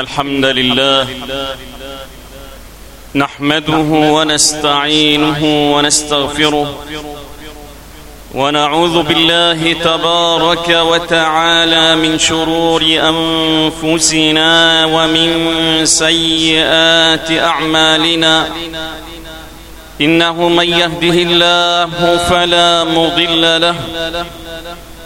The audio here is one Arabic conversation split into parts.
الحمد لله نحمده ونستعينه ونستغفره ونعوذ بالله تبارك وتعالى من شرور أنفسنا ومن سيئات أعمالنا. إنه من يهده الله فلا مضل له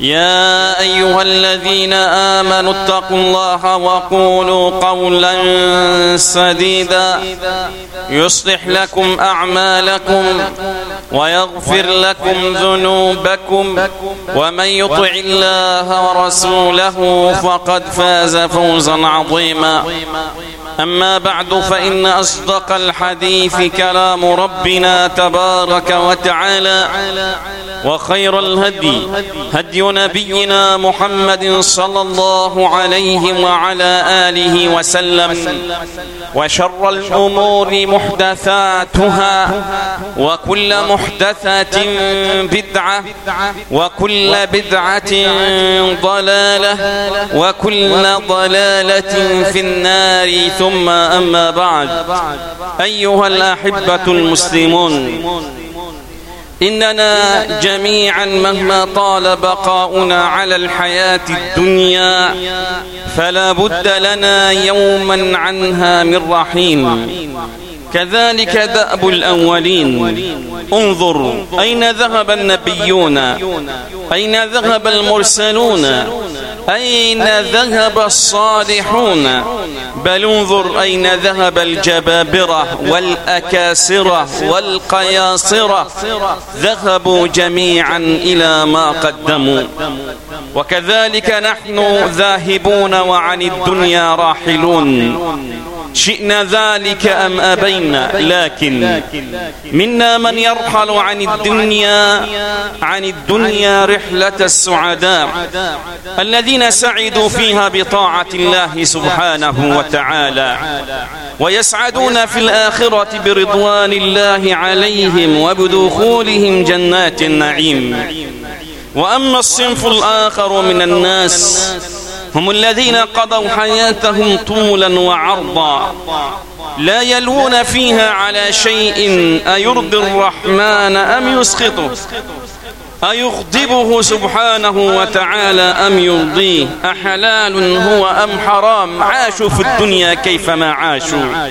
يا أيها الذين آمنوا اتقوا الله وقولوا قولا سديدا يصلح لكم أعمالكم ويغفر لكم ذنوبكم ومن يطع الله ورسوله فقد فاز فوزا عظيما أما بعد فإن أصدق الحديث كلام ربنا تبارك وتعالى وخير الهدي هدي نبينا محمد صلى الله عليه وعلى آله وسلم. وشر الأمور محدثاتها وكل محدثة بدعة وكل بدعة ضلالة وكل ضلالة في النار. ثم أما بعد. أيها الأحبة المسلمون إننا جميعا مهما طال بقاؤنا على الحياة الدنيا فلا بد لنا يوما عنها من رحيل كذلك دأب الأولين. انظر أين ذهب النبيون؟ أين ذهب المرسلون؟ أين ذهب الصالحون؟ بل انظر أين ذهب الجبابرة والأكاسرة والقياصرة. ذهبوا جميعا إلى ما قدموا. وكذلك نحن ذاهبون وعن الدنيا راحلون. شئنا ذلك أم أبينا؟ لكن منا من يرحل عن الدنيا عن الدنيا رحلة السعداء الذين سعدوا فيها بطاعة الله سبحانه وتعالى ويسعدون في الآخرة برضوان الله عليهم وبدخولهم جنات النعيم. وأما الصنف الآخر من الناس هم الذين قضوا حياتهم طولا وعرضا. لا يلوون فيها على شيء. أيرضي الرحمن أم يسخطه؟ أيغضبه سبحانه وتعالى أم يرضيه؟ أحلال هو أم حرام؟ عاشوا في الدنيا كيفما عاشوا.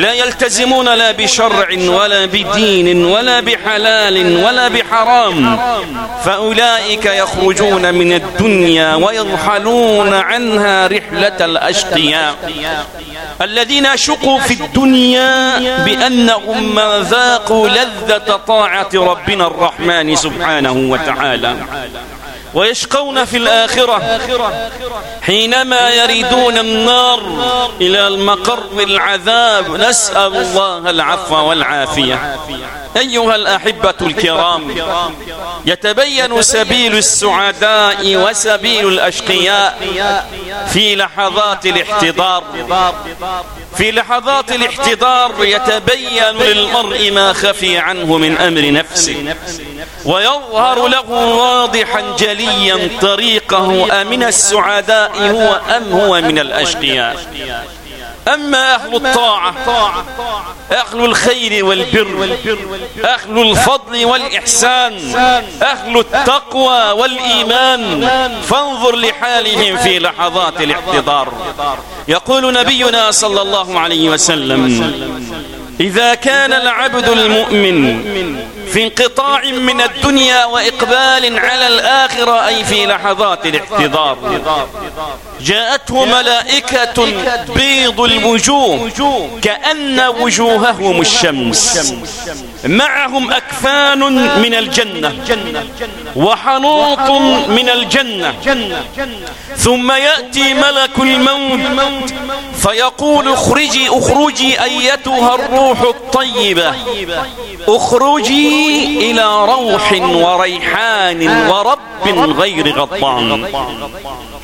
لا يلتزمون لا بشرع ولا بدين ولا بحلال ولا بحرام. فأولئك يخرجون من الدنيا ويرحلون عنها رحلة الأشقياء. الذين شقوا في الدنيا بأنهم ما ذاقوا لذة طاعة ربنا الرحمن سبحانه وتعالى. ويشقون في الآخرة حينما يريدون النار إلى المقر العذاب. نسأل الله العفو والعافية. أيها الأحبة الكرام يتبين سبيل السعداء وسبيل الأشقياء في لحظات الاحتضار. في لحظات الاحتضار يتبين للمرء ما خفي عنه من أمر نفسه. ويظهر له واضحا جليا طريقه. أمن السعداء هو أم هو من الأشقياء. أما أهل الطاعة أهل الخير والبر أهل الفضل والإحسان أهل التقوى والإيمان فانظر لحالهم في لحظات الاحتضار. يقول نبينا صلى الله عليه وسلم إذا كان العبد المؤمن في انقطاع من الدنيا وإقبال على الآخرة أي في لحظات الاحتضار. جاءته ملائكة بيض الوجوه كأن وجوههم الشمس. معهم أكفان من الجنة وحنوط من الجنة. ثم يأتي ملك الموت فيقول اخرجي اخرجي أيتها الروح الطيبة. اخرجي إلى روح وريحان ورب غير غضبان.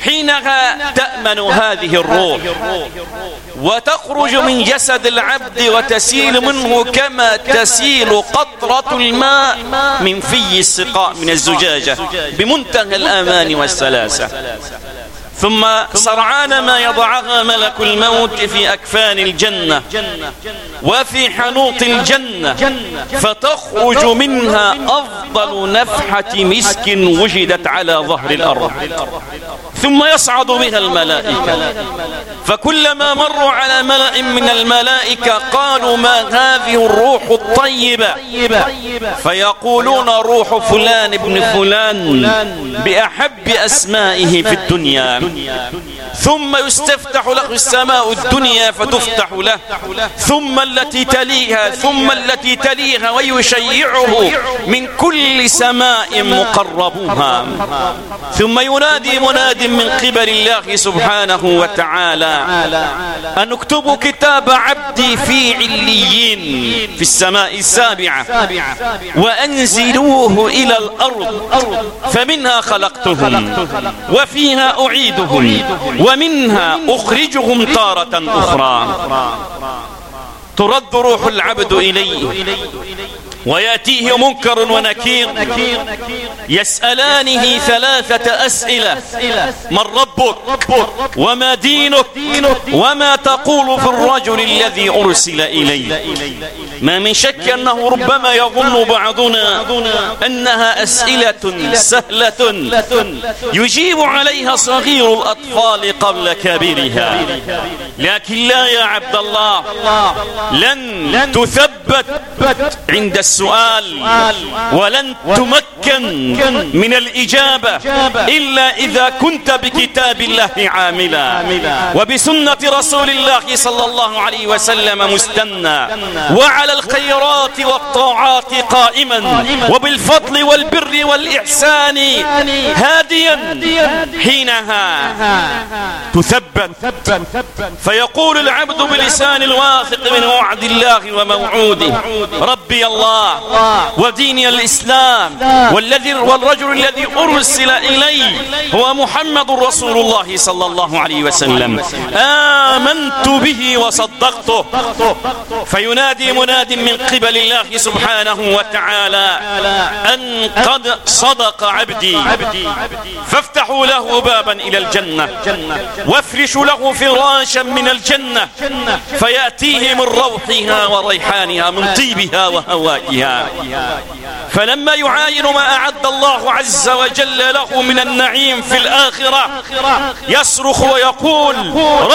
حينها تأمن هذه الروح وتخرج من جسد العبد وتسيل منه كما تسيل قطرة الماء من في السقاء من الزجاجة. بمنتهى الأمان والسلاسة. ثم سرعان ما يضعها ملك الموت في أكفان الجنة وفي حنوط الجنة فتخرج منها أفضل نفحة مسك وجدت على ظهر الأرض. ثم يصعد بها الملائكة. فكلما مروا على ملأ من الملائكة قالوا ما هذه الروح الطيبة؟ فيقولون روح فلان ابن فلان بأحب أسمائه في الدنيا. ثم يستفتح له السماء الدنيا فتفتح له. ثم التي تليها ثم التي تليها ويشيعه من كل سماء مقربوها. ثم ينادي مناد من قبل الله سبحانه وتعالى أن اكتبوا كتاب عبدي في عليين في السماء السابعة وأنزلوه إلى الأرض فمنها خلقتهم وفيها أعيدهم ومنها أخرجهم تارة أخرى. ترد روح العبد إليه. ويأتيه منكر ونكير. يسألانه ثلاثة أسئلة. من ربك وما دينك وما تقول في الرجل الذي أرسل إليه ما من شك أنه ربما يظن بعضنا أنها أسئلة سهلة يجيب عليها صغير الأطفال قبل كبيرها. لكن لا يا عبد الله لن تثبت عند السؤال ولن تمكن من الإجابة إلا إذا كنت بكتاب الله عاملا وبسنة رسول الله صلى الله عليه وسلم مستنى وعلى الخيرات والطاعات قائما وبالفضل والبر والإحسان هاديا حينها تثبت. فيقول العبد بلسان الواثق من وعد الله وموعوده ربي الله وديني الإسلام والذي والرجل الذي أرسل إلي هو محمد رسول الله صلى الله عليه وسلم. آمنت به وصدقته. فينادي مناد من قبل الله سبحانه وتعالى أن قد صدق عبدي. فافتحوا له بابا إلى الجنة وافرشوا له فراشا من الجنة فيأتيه من روحها وريحانها. من طيبها وهوائها. فلما يعاين ما أعد الله عز وجل له من النعيم في الآخرة يصرخ ويقول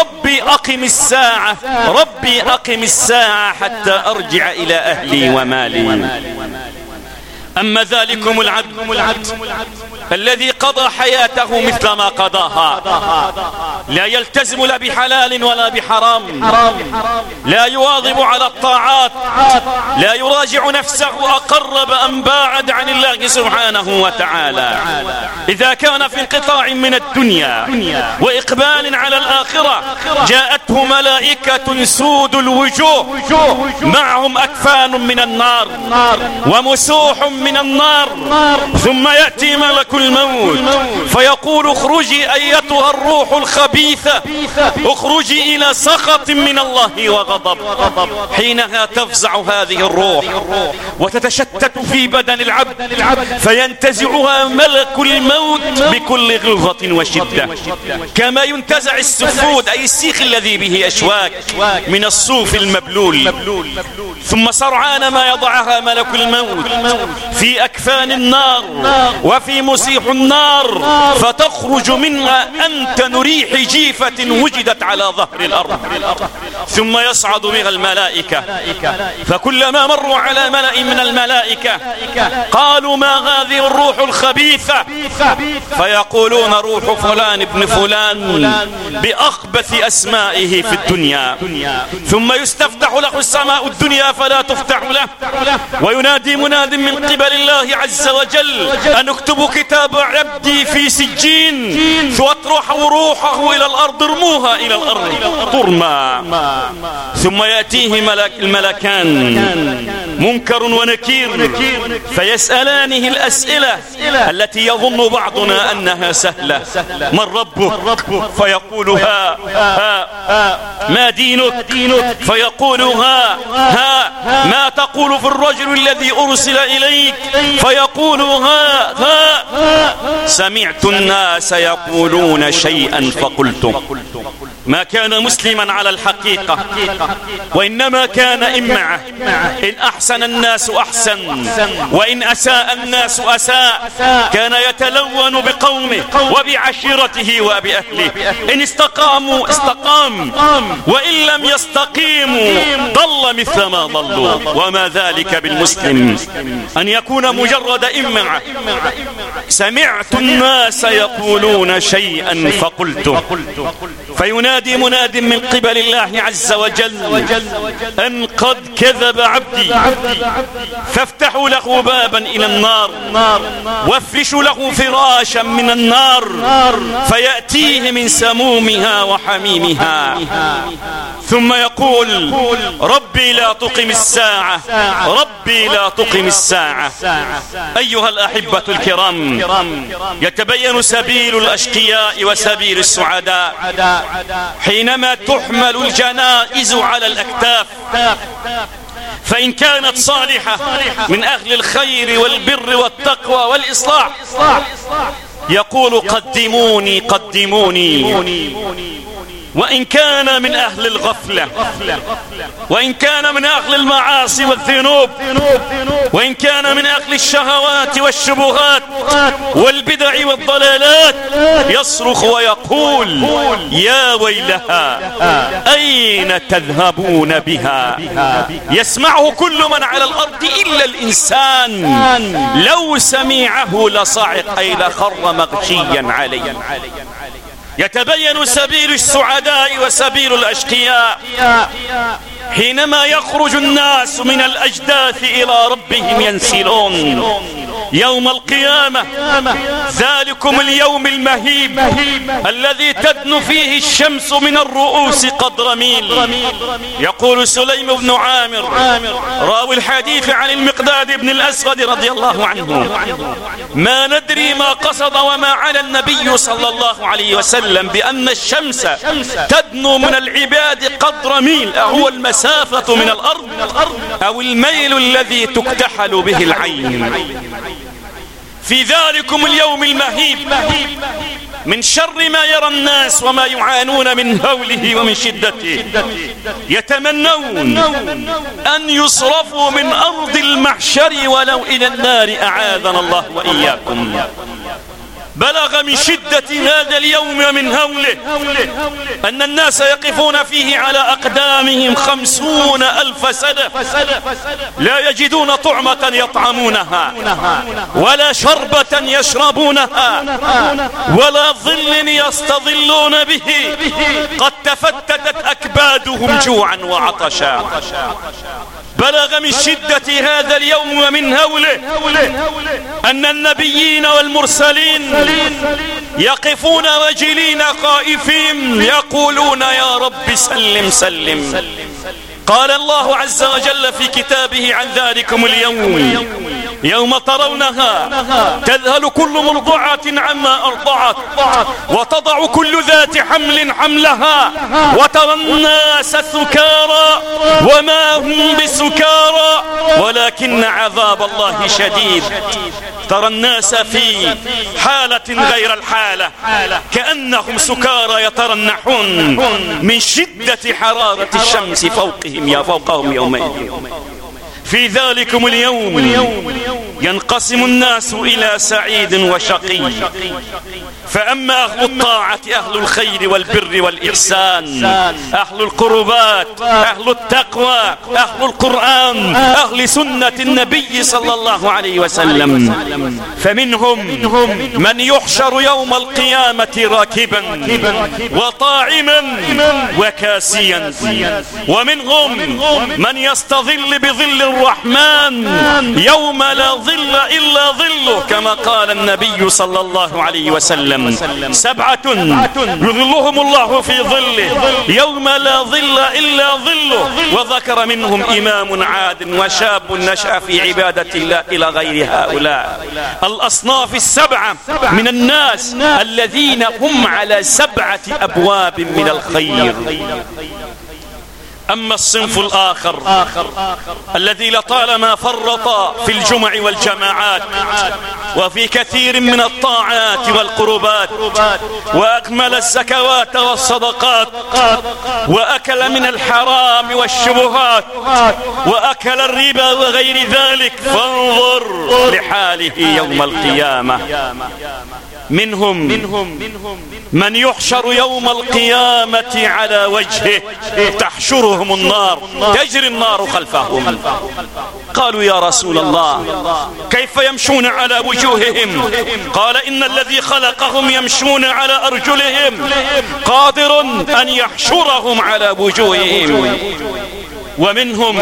ربي أقم الساعة ربي أقم الساعة حتى أرجع إلى أهلي ومالي. أما ذلكم العبد الذي قضى حياته مثل ما قضاها. لا يلتزم لا بحلال ولا بحرام. لا يواظب على الطاعات. لا يراجع نفسه أقرب أم باعد عن الله سبحانه وتعالى. إذا كان في انقطاع من الدنيا وإقبال على الآخرة جاءته ملائكة سود الوجوه. معهم أكفان من النار ومسوح من النار. ثم يأتي ملك الموت. فيقول اخرجي أيتها الروح الخبيثة. اخرجي إلى سخط من الله وغضب. حينها تفزع هذه الروح. وتتشتت في بدن العبد. فينتزعها ملك الموت بكل غلظة وشدة. كما ينتزع السفود أي السيخ الذي به أشواك من الصوف المبلول. ثم سرعان ما يضعها ملك الموت. في أكفان النار. وفي مسيح النار فتخرج منها أنتن ريح جيفة وجدت على ظهر الأرض. ثم يصعد بها الملائكة. فكلما مروا على ملأ من الملائكة قالوا ما هذه الروح الخبيثة؟ فيقولون روح فلان ابن فلان بأخبث أسمائه في الدنيا. ثم يستفتح له السماء الدنيا فلا تفتح له. وينادي مناد من قبل الله عز وجل أن اكتبوا كتاب عبدي في سجين واطرحوا روحه إلى الأرض ارموها إلى الأرض ترمى ثم يأتيه ملك الملكان منكر ونكير. فيسألانه الأسئلة التي يظن بعضنا أنها سهلة. من ربك؟ فيقول ها ها. ما دينك؟ فيقول ها ها. ما تقول في الرجل الذي أرسل إليك؟ فيقول ها ها. سمعت الناس يقولون شيئا فقلت ما كان مسلما على الحقيقة وإنما كان إمعة إن أحسن الناس أحسن وإن أساء الناس أساء. كان يتلون بقومه وبعشيرته وبأهله. إن استقاموا استقام. وإن لم يستقيموا ضل مثل ما ضلوا. وما ذلك بالمسلم. أن يكون مجرد إمعة سمعت الناس يقولون شيئا فقلت فينادي مناد من قبل الله عز وجل. أن قد كذب عبدي فافتحوا له بابا إلى النار وافرشوا له فراشا من النار فيأتيه من سمومها وحميمها. ثم يقول ربي لا تقم الساعة ربي لا تقم الساعة. أيها الأحبة الكرام يتبين سبيل الأشقياء وسبيل السعداء. حينما تحمل الجنائز على الأكتاف فإن كانت صالحة من أهل الخير والبر والتقوى والإصلاح يقول قدموني قدموني. وإن كان من أهل الغفلة. وإن كان من أهل المعاصي والذنوب. وإن كان من أهل الشهوات والشبهات والبدع والضلالات. يصرخ ويقول يا ويلها أين تذهبون بها? يسمعه كل من على الأرض إلا الإنسان. لو سمعه لصعق أي لخر مغشيا عليه. يتبين سبيل السعداء وسبيل الأشقياء. حينما يخرج الناس من الأجداث إلى ربهم ينسلون. يوم القيامة. ذلكم اليوم المهيب الذي تدن فيه الشمس من الرؤوس قدر ميل. يقول سليم بن عامر راوي الحديث عن المقداد بن الأسود رضي الله عنه. ما ندري ما قصد وما على النبي صلى الله عليه وسلم بأن الشمس تدنو من العباد قدر ميل. هو المسافة من الأرض أو الميل الذي تكتحل به العين. في ذلكم اليوم المهيب. من شر ما يرى الناس وما يعانون من هوله ومن شدته. يتمنون أن يصرفوا من أرض المحشر ولو إلى النار أعاذنا الله وإياكم. بلغ من شدة هذا اليوم ومن هوله أن الناس يقفون فيه على أقدامهم خمسون ألف سنة لا يجدون طعمة يطعمونها ولا شربة يشربونها ولا ظل يستظلون به. قد تفتتت أكبادهم جوعا وعطشا. بلغ من شدة هذا اليوم ومن هوله أن النبيين والمرسلين يقفون وجلين خائفين يقولون يا رب سلم سلم. قال الله عز وجل في كتابه عن ذلكم اليوم. يوم ترونها تذهل كل مرضعة عما أرضعت وتضع كل ذات حمل حملها وترى الناس سكارى وما هم بسكارى ولكن عذاب الله شديد. ترى الناس في حالة غير الحالة. كأنهم سكارى يترنحون من شدة حرارة الشمس فوقهم يا فوقهم يومئذ في ذلكم اليوم ينقسم الناس إلى سعيد وشقي. فأما أهل الطاعة أهل الخير والبر والإحسان أهل القربات أهل التقوى أهل القرآن أهل سنة النبي صلى الله عليه وسلم. فمنهم من يحشر يوم القيامة راكبا وطاعما وكاسيا. ومنهم من يستظل بظل الرحمن يوم لا ظل إلا ظله كما قال النبي صلى الله عليه وسلم. سبعة يظلهم الله في ظله. يوم لا ظل إلا ظله. وذكر منهم إمام عاد وشاب نشأ في عبادة الله إلى غير هؤلاء. الأصناف السبعة من الناس الذين هم على سبعة أبواب من الخير. أما الصنف الآخر الذي لطالما فرط في الجمع والجماعات وفي كثير من الطاعات والقربات وأكمل الزكوات والصدقات وأكل من الحرام والشبهات وأكل الربا وغير ذلك فانظر لحاله يوم القيامة. منهم من يحشر يوم القيامة على وجهه تحشرهم النار تجري النار خلفهم. قالوا يا رسول الله كيف يمشون على وجوههم؟ قال إن الذي خلقهم يمشون على أرجلهم قادر أن يحشرهم على وجوههم. ومنهم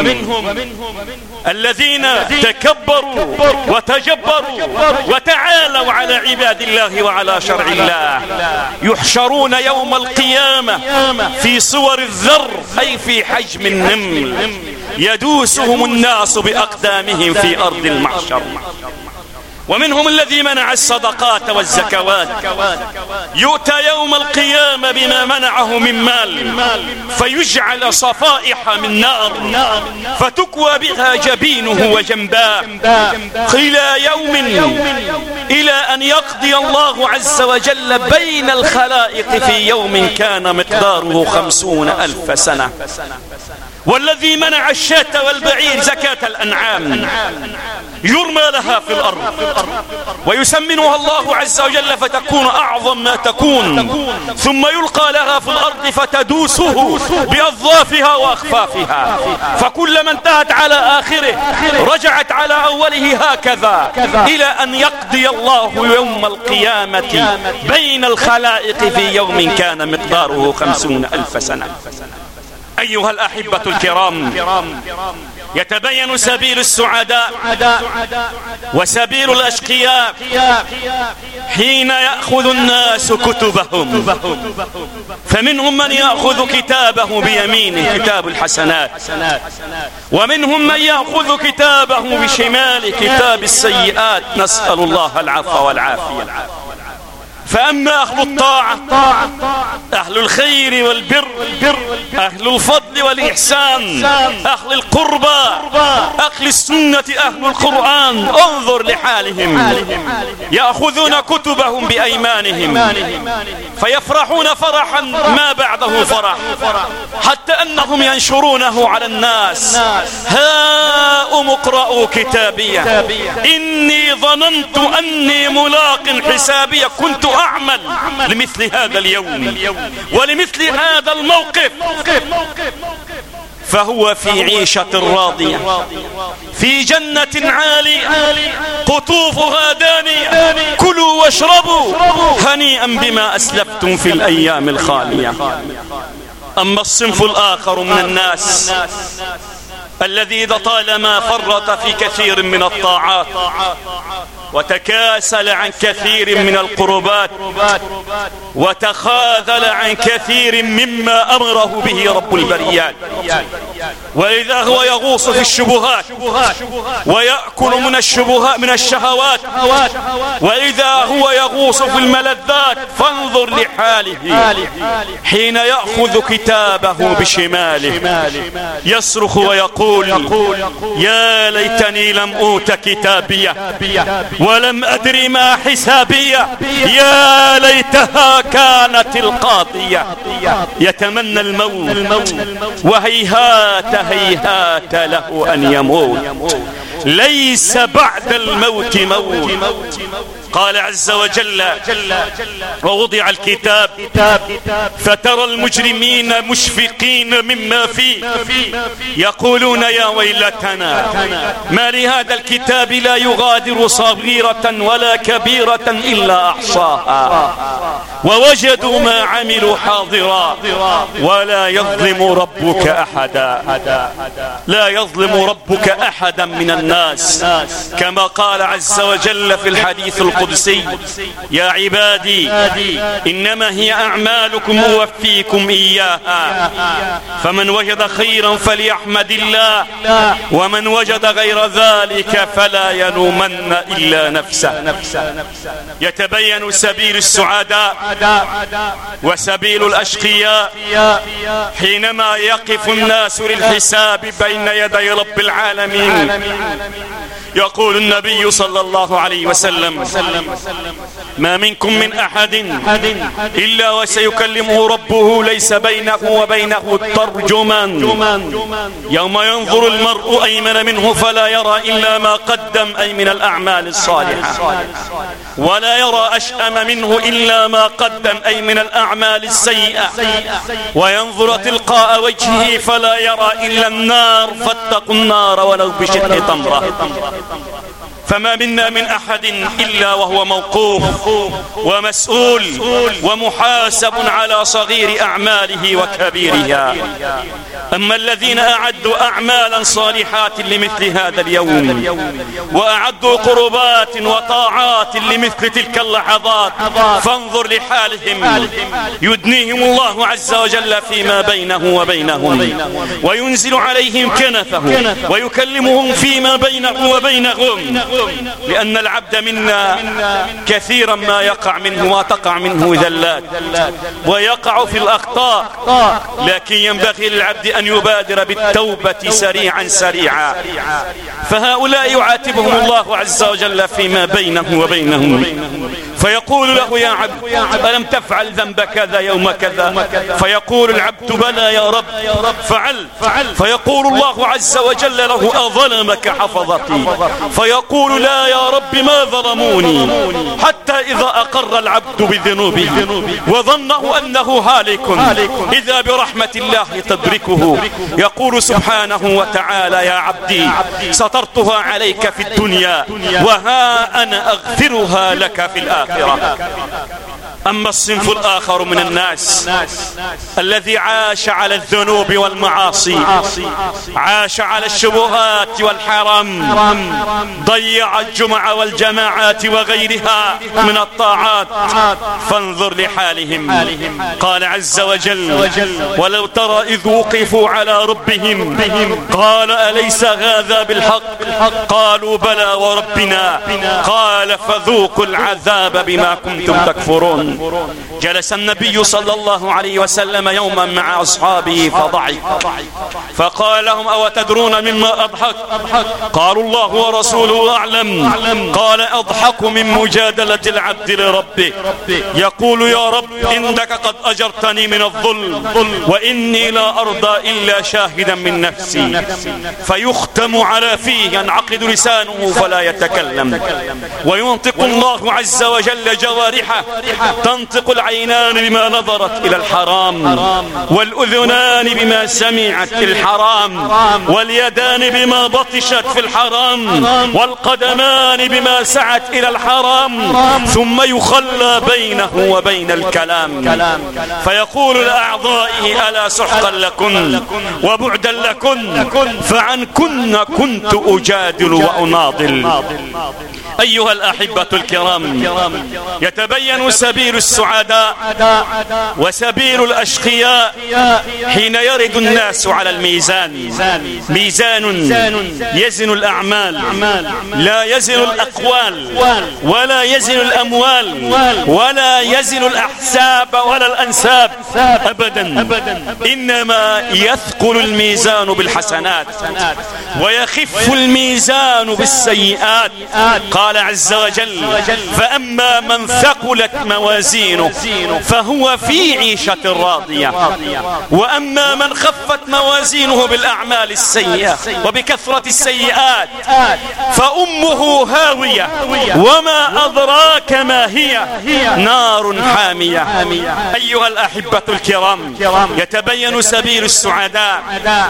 الذين تكبروا وتجبروا وتعالوا على عباد الله وعلى شرع الله. يحشرون يوم القيامة في صور الذر أي في حجم النمل. يدوسهم الناس بأقدامهم في أرض المحشر ومنهم الذي منع الصدقات والزكوات. يؤتى يوم القيامة بما منعه من مال فيجعل صفائح من نار فتكوى بها جبينه وجنباه. إلى يوم إلى أن يقضي الله عز وجل بين الخلائق في يوم كان مقداره خمسون ألف سنة. والذي منع الشاة والبعير زكاة الأنعام يرمى لها في الأرض ويسمنها الله عز وجل فتكون أعظم ما تكون ثم يلقى لها في الأرض فتدوسه بأظافها وأخفافها. فكلما انتهت على آخره رجعت على أوله هكذا إلى أن يقضي الله يوم القيامة بين الخلائق في يوم كان مقداره خمسون ألف سنة. أيها الأحبة الكرام يتبين سبيل السعداء وسبيل الأشقياء حين يأخذ الناس كتبهم. فمنهم من يأخذ كتابه بيمينه كتاب الحسنات. ومنهم من يأخذ كتابه بشماله كتاب السيئات. نسأل الله العفو والعافية. فأما أهل الطاعة أهل الخير والبر أهل الفضل والإحسان أهل القربى أهل السنة أهل القرآن انظر لحالهم يأخذون كتبهم بأيمانهم فيفرحون فرحا ما بعده فرح حتى أنهم ينشرونه على الناس. هاؤم اقرأوا كتابية. إني ظننت أني ملاق حسابية. كنت أعمل لمثل هذا اليوم ولمثل هذا الموقف فهو في عيشة راضية في جنة عالية قطوفها دانية كلوا واشربوا هنيئا بما أسلفتم في الأيام الخالية. أما الصنف الآخر من الناس الذي طالما فرط في كثير من الطاعات وتكاسل عن كثير من القربات وتخاذل عن كثير مما أمره به رب البريات. وإذا هو يغوص في الشبهات ويأكل من الشبهات من الشهوات وإذا هو يغوص في الملذات فانظر لحاله حين يأخذ كتابه بشماله يصرخ ويقول يا ليتني لم أوت كتابية ولم أدري ما حسابية يا ليتها كانت القاضية. يتمنى الموت وهيهات هيهات له أن يموت. ليس بعد الموت موت. قال عز وجل ووضع الكتاب فترى المجرمين مشفقين مما فيه يقولون يا ويلتنا ما لهذا الكتاب لا يغادر صغيرة ولا كبيرة إلا أحصاها ووجدوا ما عملوا حاضرا ولا يظلم ربك أحدا لا يظلم ربك أحدا من الناس كما قال عز وجل في الحديث القرآن القدسي. يا عبادي إنما هي أعمالكم أوفيكم إياها. فمن وجد خيرا فليحمد الله ومن وجد غير ذلك فلا يلومن إلا نفسه. يتبين سبيل السعداء وسبيل الأشقياء حينما يقف الناس للحساب بين يدي رب العالمين. يقول النبي صلى الله عليه وسلم ما منكم من أحد إلا وسيكلمه ربه ليس بينه وبينه ترجمان يوم ينظر المرء أيمن منه فلا يرى إلا ما قدم أي من الأعمال الصالحة. ولا يرى أشأم منه إلا ما قدم أي من الأعمال السيئة. وينظر تلقاء وجهه فلا يرى إلا النار فاتقوا النار ولو بشق تمرة. فما منا من أحد إلا وهو موقوف ومسؤول ومحاسب على صغير أعماله وكبيرها. أما الذين أعدوا أعمالا صالحات لمثل هذا اليوم وأعدوا قربات وطاعات لمثل تلك اللحظات فانظر لحالهم. يدنيهم الله عز وجل فيما بينه وبينهم. وينزل عليهم كنفه ويكلمهم فيما بينه وبينهم. لأن العبد منا كثيرا ما يقع منه وتقع منه ذلات ويقع في الأخطاء لكن ينبغي للعبد أن يبادر بالتوبة سريعا سريعا. فهؤلاء يعاتبهم الله عز وجل فيما بينه وبينهم. فيقول له يا عبد ألم تفعل ذنب كذا يوم كذا؟ فيقول العبد بلى يا رب فعل. فيقول الله عز وجل له أظلمك حفظتي؟ فيقول لا يا رب ما ظلموني حتى إذا أقر العبد بذنوبه وظنه أنه هالك إذا برحمة الله تدركه. يقول سبحانه وتعالى يا عبدي سترتها عليك في الدنيا وها أنا أغفرها لك في الآخرة. أما الصنف الآخر من الناس الذي عاش على الذنوب والمعاصي عاش على الشبهات والحرام ضيع الجمع والجماعات وغيرها من الطاعات فانظر لحالهم. قال عز وجل ولو ترى إذ وقفوا على ربهم قال أليس هذا بالحق؟ قالوا بلى وربنا. قال فذوقوا العذاب بما كنتم تكفرون. جلس النبي صلى الله عليه وسلم يوما مع أصحابه فضعي فقال لهم أو تدرون مما أضحك؟ قالوا الله ورسوله أعلم. قال أضحك من مجادلة العبد لربه. يقول يا رب إنك قد أجرتني من الظلم وإني لا أرضى إلا شاهدا من نفسي. فيختم على فيه ينعقد لسانه فلا يتكلم. وينطق الله عز وجل جوارحه تنطق العينان بما نظرت إلى الحرام والأذنان بما سمعت الحرام واليدان بما بطشت في الحرام والقدمان بما سعت إلى الحرام ثم يخلى بينه وبين الكلام. فيقول لأعضائه ألا سحقا لكن وبعدا لكن فعن كن كنت أجادل وأناضل. أيها الأحبة الكرام يتبين سبيل السعداء وسبيل الأشقياء حين يرد الناس على الميزان. ميزان يزن الأعمال لا يزن الأقوال ولا يزن الأموال ولا يزن الأحساب ولا الأنساب أبدا. إنما يثقل الميزان بالحسنات ويخف الميزان بالسيئات. قال عز وجل فأما من ثقلت موازينه فهو في عيشة راضية. وأما من خفت موازينه بالأعمال السيئة وبكثرة السيئات فأمه هاوية. وما أدراك ما هي؟ نار حامية. أيها الأحبة الكرام يتبين سبيل السعداء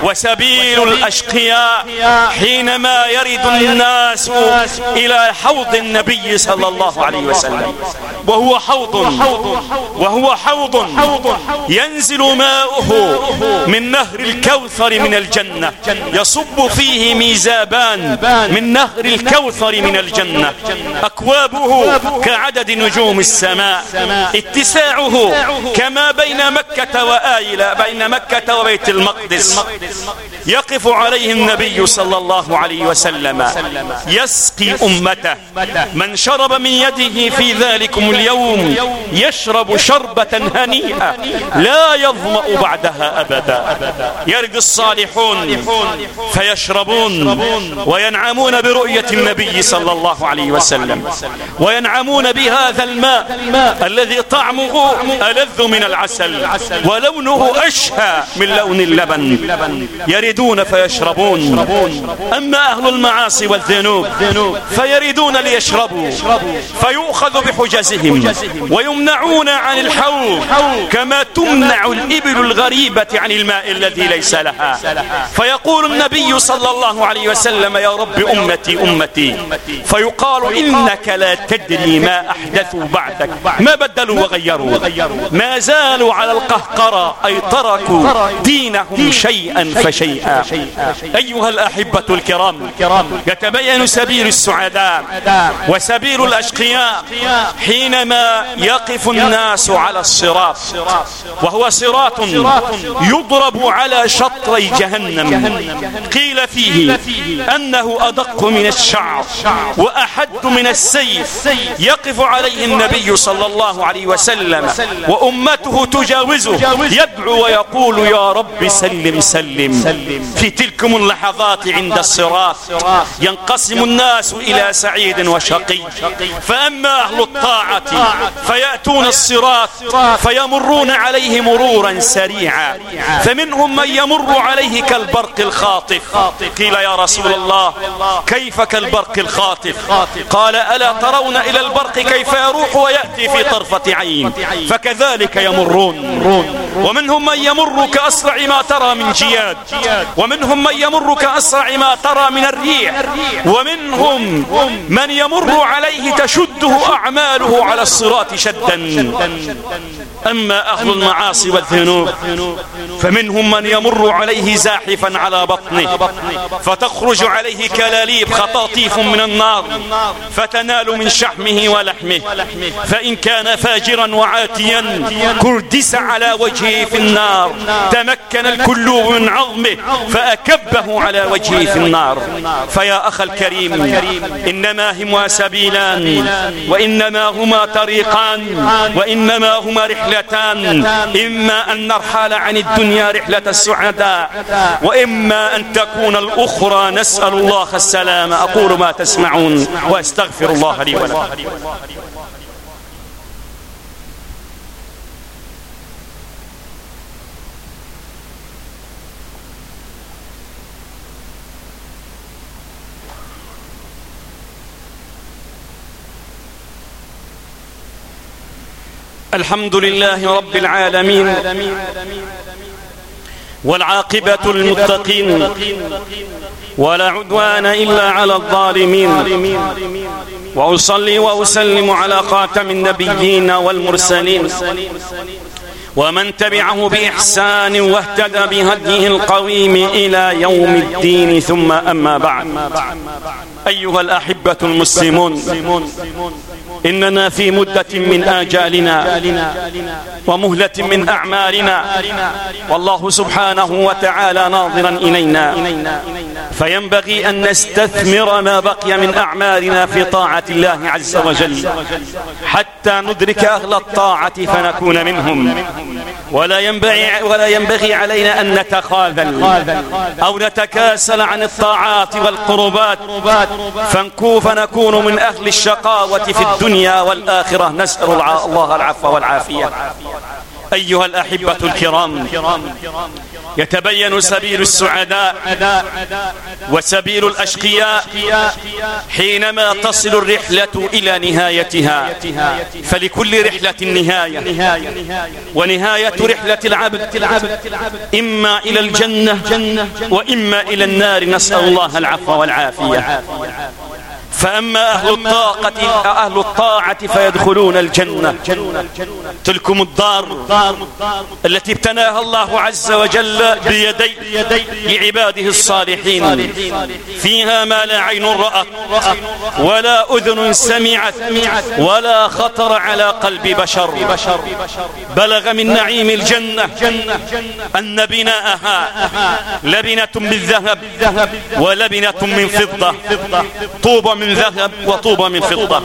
وسبيل الأشقياء حينما يرد الناس إلى حوض النبي صلى الله عليه وسلم. وهو حوض. وهو حوض. ينزل ماؤه من نهر الكوثر من الجنة. يصب فيه ميزابان من نهر الكوثر من الجنة. أكوابه كعدد نجوم السماء. اتساعه كما بين مكة وآيلة بين مكة وبيت المقدس. يقف عليه النبي صلى الله عليه وسلم. يسقي أمته. من شرب من يده في ذلكم اليوم يشرب شربة هنيئة لا يظمأ بعدها أبدا. يرد الصالحون فيشربون وينعمون برؤية النبي صلى الله عليه وسلم وينعمون بهذا الماء الذي طعمه ألذ من العسل ولونه أشهى من لون اللبن. يردون فيشربون. أما أهل المعاصي والذنوب فيردون ليشربوا فيؤخذ بحجزهم ويمنعون عن الحوض كما تمنع الإبل الغريبة عن الماء الذي ليس لها. فيقول النبي صلى الله عليه وسلم يا رب أمتي أمتي. فيقال إنك لا تدري ما أحدثوا بعدك ما بدلوا وغيروا. ما زالوا على القهقرة أي تركوا دينهم شيئا فشيئا. أيها الأحبة الكرام يتبين سبيل السعداء. وسبيل الأشقياء حينما يقف الناس على الصراط وهو صراط يضرب على شطري جهنم. قيل فيه أنه أدق من الشعر وأحد من السيف يقف عليه النبي صلى الله عليه وسلم وأمته تجاوزه يدعو ويقول يا رب سلم سلم. في تلكم اللحظات عند الصراط ينقسم الناس إلى سعيد وشقي. فأما أهل الطاعة فيأتون الصراط فيمرون عليه مرورا سريعا. فمنهم من يمر عليه كالبرق الخاطف. قيل يا رسول الله كيف كالبرق الخاطف؟ قال ألا ترون إلى البرق كيف يروح ويأتي في طرفة عين؟ فكذلك يمرون. ومنهم من يمر كأسرع ما ترى من جياد. ومنهم من يمر كأسرع ما ترى من الريح. ومنهم من يمر عليه تشده أعماله على الصراط شدا. أما أهل المعاصي والذنوب فمنهم من يمر عليه زاحفا على بطنه فتخرج عليه كلاليب خطاطيف من النار فتنال من شحمه ولحمه. فإن كان فاجرا وعاتيا كردس على وجهه في النار تمكن الكلوب من عظمه فأكبه على وجهه في النار. فيا أخ الكريم إنما هما سبيلان وإنما هما طريقان وإنما هما رحلتان. إما أن نرحل عن الدنيا رحلة السعداء وإما أن تكون الأخرى نسأل الله السلام أقول ما تسمعون وأستغفر الله لي ولكم. الحمد لله رب العالمين والعاقبة المتقين ولا عدوان إلا على الظالمين وأصلي وأسلم على خاتم النبيين والمرسلين ومن تبعه بإحسان واهتدى بهديه القويم إلى يوم الدين ثم أما بعد. أيها الأحبة المسلمون إننا في مدة من آجالنا ومهلة من أعمالنا والله سبحانه وتعالى ناظرا إلينا. فينبغي أن نستثمر ما بقي من أعمالنا في طاعة الله عز وجل. حتى ندرك أهل الطاعة فنكون منهم. ولا ينبغي, ولا ينبغي علينا أن نتخاذل أو نتكاسل عن الطاعات والقربات. فنكون من أهل الشقاوة في الدنيا والآخرة. نسأل الله العفو والعافية. أيها الأحبة الكرام يتبين سبيل السعداء وسبيل الأشقياء حينما تصل الرحلة إلى نهايتها. فلكل رحلة نهاية. ونهاية رحلة العبد. إما إلى الجنة وإما إلى النار. نسأل الله العفو والعافية. فأما أهل الطاقة أهل الطاعة فيدخلون الجنة. تلكم الدار التي ابتناها الله عز وجل بيدي لعباده الصالحين. فيها ما لا عين رأت ولا أذن سمعت ولا خطر على قلب بشر. بلغ من نعيم الجنة أن بناءها لبنة بالذهب ولبنة من فضة. طوبى من ذهب وطوبى من فضة.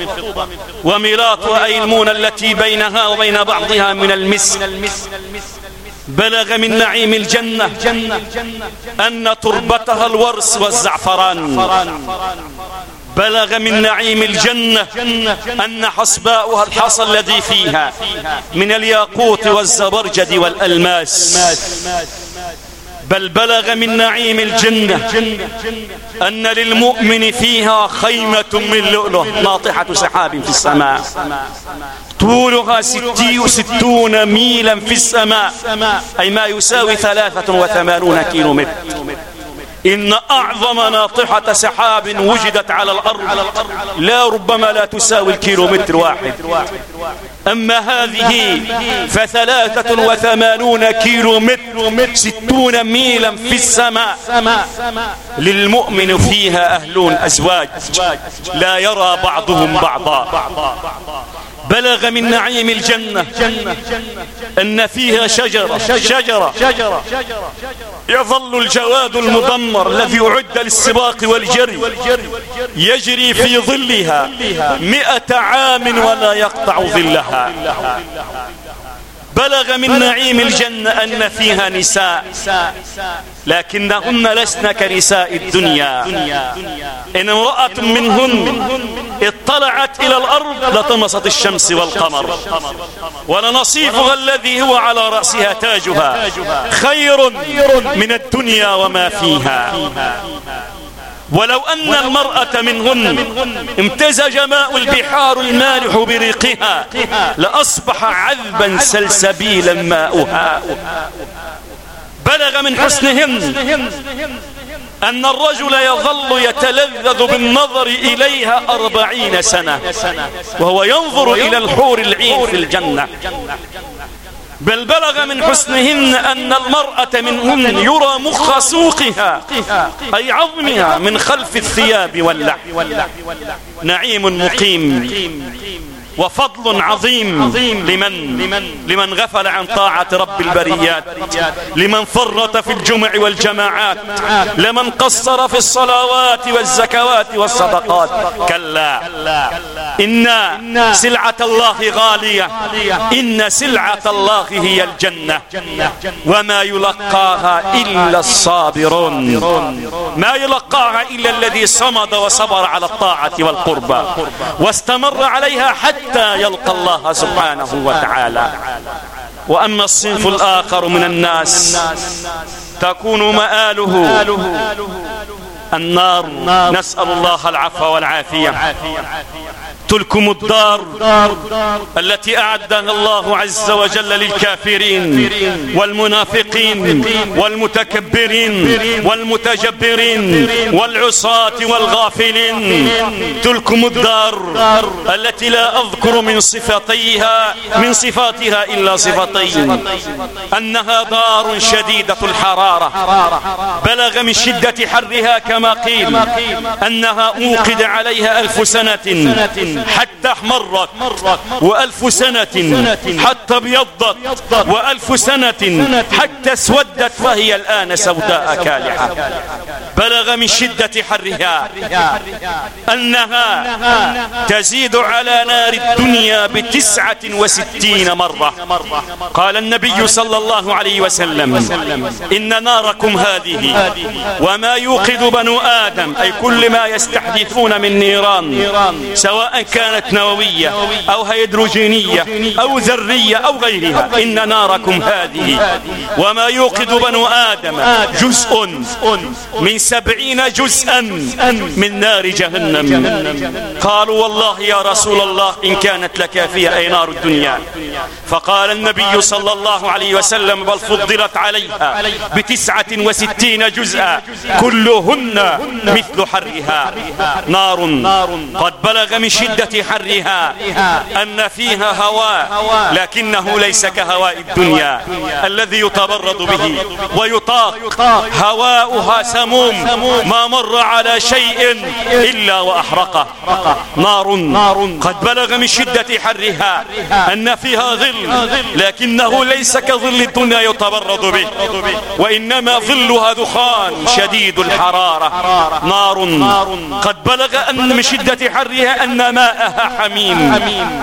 وميلاط وأيلمون التي بينها وبين بعضها من المسك بلغ من نعيم الجنة أن تربتها الورس والزعفران. بلغ من نعيم الجنة أن حصباؤها الحصى الذي فيها من الياقوت والزبرجد والألماس. بل بلغ من نعيم الجنة أن للمؤمن فيها خيمة من لؤلؤ ناطحة سحاب في السماء. طولها ستي وستون ميلا في السماء. أي ما يساوي ثلاثة وثمانون كيلو متر إن أعظم ناطحة سحاب وجدت على الأرض لا ربما لا تساوي الكيلومتر واحد. أما هذه فثلاثة وثمانون كيلو متر ستون ميلا في السماء للمؤمن فيها أهلون أزواج لا يرى بعضهم بعضا. بلغ من نعيم الجنة أن فيها شجرة شجرة. يظل الجواد المدمر الذي أعد للسباق والجري يجري في ظلها مئة عام ولا يقطع ظلها. بلغ من نعيم الجنة أن فيها نساء. لكنهن لسن كنساء الدنيا. إن امرأة منهن اطلعت إلى الأرض لطمست الشمس والقمر. ولنصيفها الذي هو على رأسها تاجها. خير من الدنيا وما فيها. ولو أن المرأة منهن امتزج ماء البحار المالح بريقها لأصبح عذبا سلسبيلا ماؤها. بلغ من حسنهن أن الرجل يظل يتلذذ بالنظر إليها أربعين سنة وهو ينظر إلى الحور العين في الجنة. بل بلغ من حسنهن أن المرأة منهن يرى مخ سوقها أي عظمها من خلف الثياب واللحم. نعيم مقيم. وفضل عظيم لمن؟ لمن غفل عن طاعة رب البريات. لمن فرط في الجمع والجماعات. لمن قصر في الصلوات والزكوات والصدقات. كلا. إن سلعة الله غالية. إن سلعة الله هي الجنة. وما يلقاها إلا الصابرون. ما يلقاها إلا الذي صمد وصبر على الطاعة والقربى. واستمر عليها حتى حتى يلقى الله سبحانه وتعالى. وأما الصنف الآخر من الناس تكون مآله النار. نسأل الله العفو والعافية. تلكم الدار التي أعدها الله عز وجل للكافرين والمنافقين والمتكبرين والمتجبرين والعصاة والغافلين. تلكم الدار التي لا أذكر من صفتيها من صفاتها إلا صفتين أنها دار شديدة الحرارة. بلغ من شدة حرها كما قيل أنها أوقد عليها ألف سنة. حتى احمرت وألف سنة حتى ابيضت وألف سنة حتى اسودت وهي الآن سوداء كالحة. بلغ من شدة حرها أنها تزيد على نار الدنيا بتسعة وستين مرة. قال النبي صلى الله عليه وسلم إن ناركم هذه وما يوقد بنو آدم أي كل ما يستحدثون من نيران سواء كانت نووية أو هيدروجينية أو ذرية أو غيرها. إن ناركم هذه. وما يوقد بنو آدم جزء من سبعين جزءا من نار جهنم. قالوا والله يا رسول الله إن كانت لكافية أي نار الدنيا. فقال النبي صلى الله عليه وسلم بل فضلت عليها بتسعة وستين جزءا. كلهن مثل حرها. نار. قد بلغ من شدة حرها أن فيها هواء لكنه ليس كهواء الدنيا. الذي يتبرد به. ويطاق. هواؤها سموم. ما مر على شيء إلا وأحرقه. نار. قد بلغ من شدة حرها. أن فيها ظل لكنه ليس كظل الدنيا يتبرد به. وإنما ظلها دخان شديد الحرارة. نار قد بلغ أن من شدة حرها أن ماءها حميم.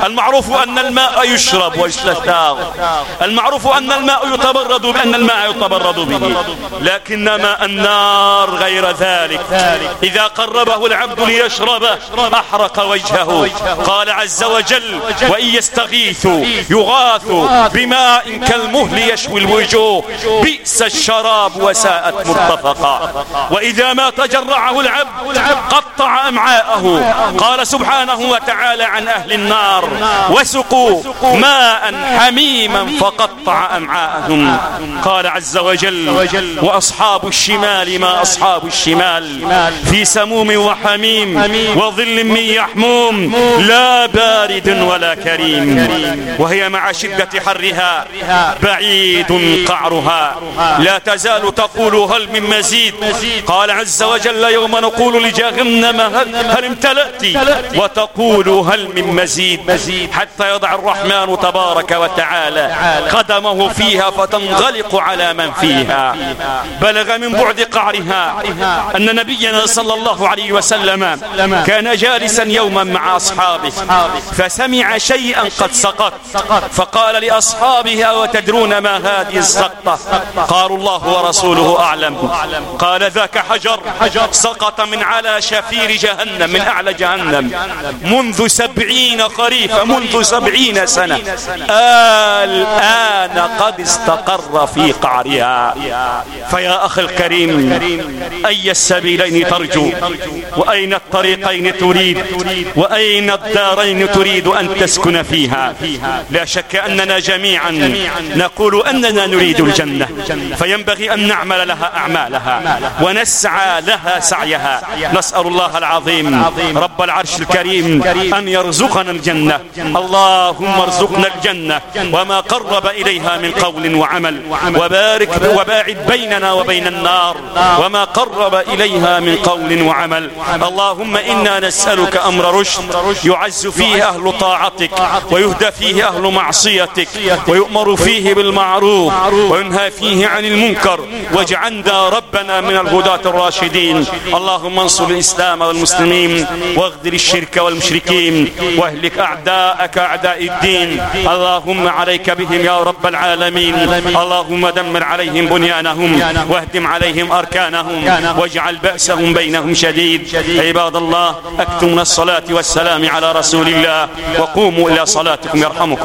المعروف أن الماء يشرب ويستاغ المعروف أن الماء يتبرد بأن الماء يتبرد به. لكن ماء النار غير ذلك. إذا قربه العبد ليشربه أحرق وجهه. قال عز وجل وإن يستغيثوا يغاثوا بماء كالمهل يشوي الوجوه. بئس الشراب وساءت مرتفقا. وإذا ما تجرعه العبد قطع أمعاءه. قال سبحانه وتعالى عن أهل النار وسقوا ماء حميما فقطع أمعاءهم. قال عز وجل وأصحاب الشمال ما أصحاب الشمال. في سموم وحميم وظل من يحموم. لا بارد ولا كريم. وهي مع شدة حرها بعيد قعرها. لا تزال تقول هل من مزيد؟ قال عز وجل يوم نقول لجهنم هل امتلأت؟ وتقول هل من مزيد. حتى يضع الرحمن تبارك وتعالى قدمه فيها فتنغلق على من فيها. بلغ من بعد قعرها أن نبينا صلى الله عليه وسلم كان جالسا يوما مع أصحابه فسمع شيئا قد سقط. فقال لأصحابه وتدرون ما هذه السقطة؟ قالوا الله ورسوله أعلم. قال ذاك حجر سقط من على شفير جهنم من أعلى جهنم منذ سبعين خريفا منذ سبعين سنة. الآن قد استقر في قعرها. فيا أخي الكريم أي السبيلين ترجو؟ وأين الطريقين تريد؟ وأين الدارين تريد أن تسكن فيها؟ لا شك أننا جميعا نقول أننا نريد الجنة فينبغي أن نعمل لها أعمالها ونسعى لها سعيها. نسأل الله العظيم رب العرش الكريم أن يرزقنا الجنة. اللهم ارزقنا الجنة وما قرب إليها من قول وعمل. وبارك وباعد بيننا وبين النار وما قرب إليها من قول وعمل. اللهم إنا نسألك أمر رشد يعز فيه أهل طاعتك ويهدى فيه أهل معصيتك ويؤمر فيه بالمعروف وينهى فيه عن المنكر. واجعلنا ربنا من الهداة الراشدين. اللهم انصر الإسلام والمسلمين واغدر الشرك والمشركين واهلك أعداءك أعداء الدين. اللهم عليك بهم يا رب العالمين. اللهم دمر عليهم بنيانهم واهدم عليهم أركانهم. واجعل بأسهم بينهم شديد. عباد الله أكتمنا الصلاة والسلام على رسول الله. وقوموا إلى صلاتكم يرحمكم.